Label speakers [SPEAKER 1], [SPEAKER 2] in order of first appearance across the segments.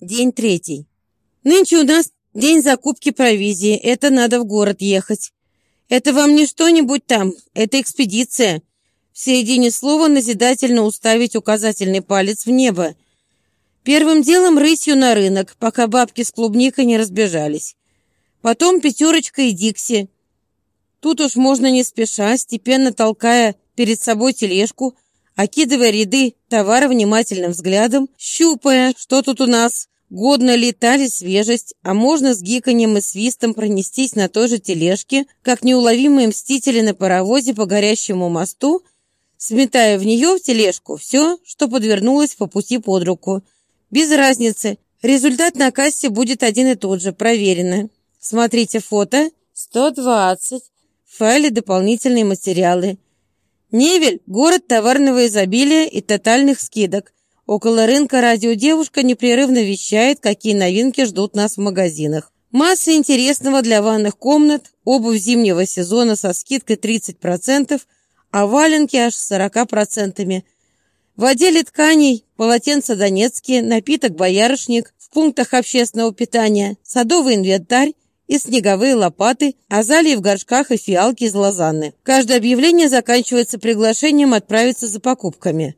[SPEAKER 1] День третий. Нынче у нас день закупки провизии. Это надо в город ехать. Это вам не что-нибудь там. Это экспедиция. В середине слова назидательно уставить указательный палец в небо. Первым делом рысью на рынок, пока бабки с клубникой не разбежались. Потом пятерочка и Дикси. Тут уж можно не спеша, степенно толкая перед собой тележку, окидывая ряды товара внимательным взглядом, щупая, что тут у нас, годно ли та ли свежесть, а можно с гиканьем и свистом пронестись на той же тележке, как неуловимые мстители на паровозе по горящему мосту, сметая в нее в тележку все, что подвернулось по пути под руку. Без разницы, результат на кассе будет один и тот же, проверено. Смотрите фото 120, в файле дополнительные материалы. Невель – город товарного изобилия и тотальных скидок. Около рынка радиодевушка непрерывно вещает, какие новинки ждут нас в магазинах. Масса интересного для ванных комнат, обувь зимнего сезона со скидкой 30%, а валенки аж с 40%. В отделе тканей полотенца донецкие, напиток боярышник, в пунктах общественного питания, садовый инвентарь, и снеговые лопаты, азалии в горшках и фиалки из лозанны. Каждое объявление заканчивается приглашением отправиться за покупками.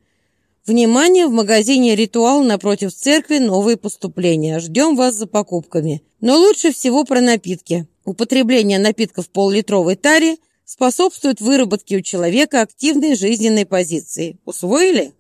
[SPEAKER 1] Внимание, в магазине «Ритуал» напротив церкви новые поступления. Ждем вас за покупками. Но лучше всего про напитки. Употребление напитков в пол-литровой таре способствует выработке у человека активной жизненной позиции. Усвоили?